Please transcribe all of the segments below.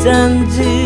曾经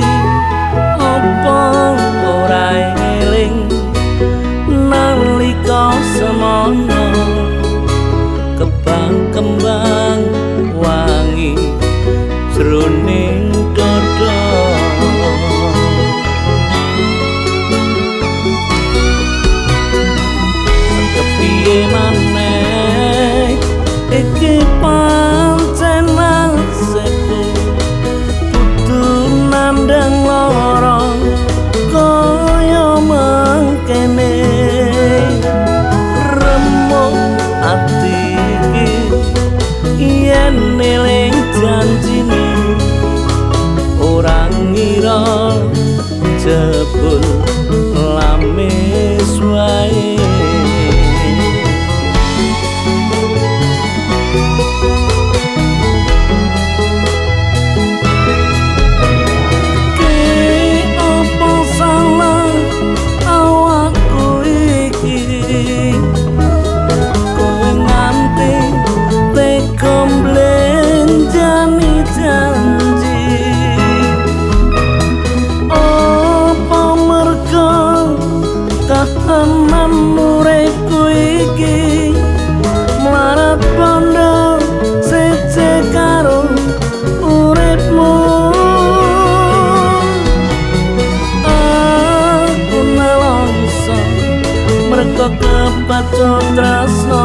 mergo kepacut tresno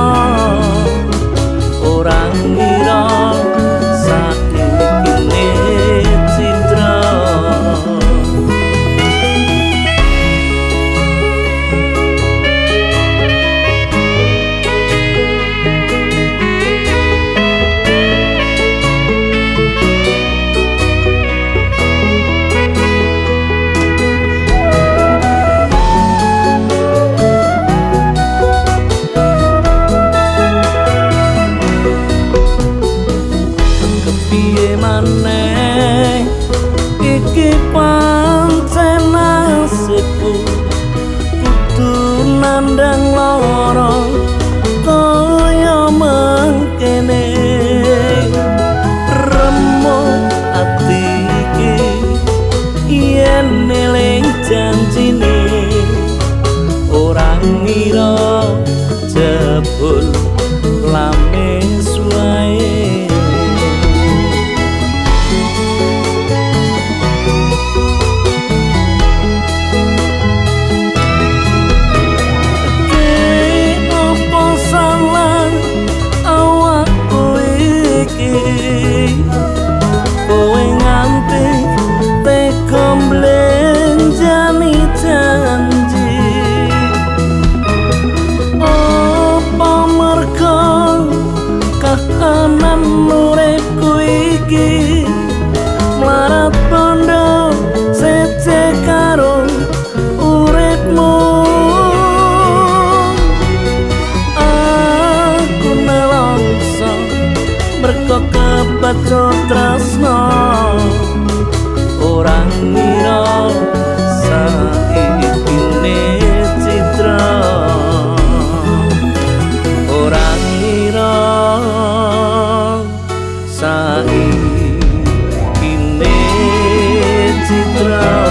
nandang loro kaya mangkene. Remo ati iki yen neling janjine. Ora ngira jebul lampu yeah. patro trasno orang mira saikine citra. Orang mira saikine citra.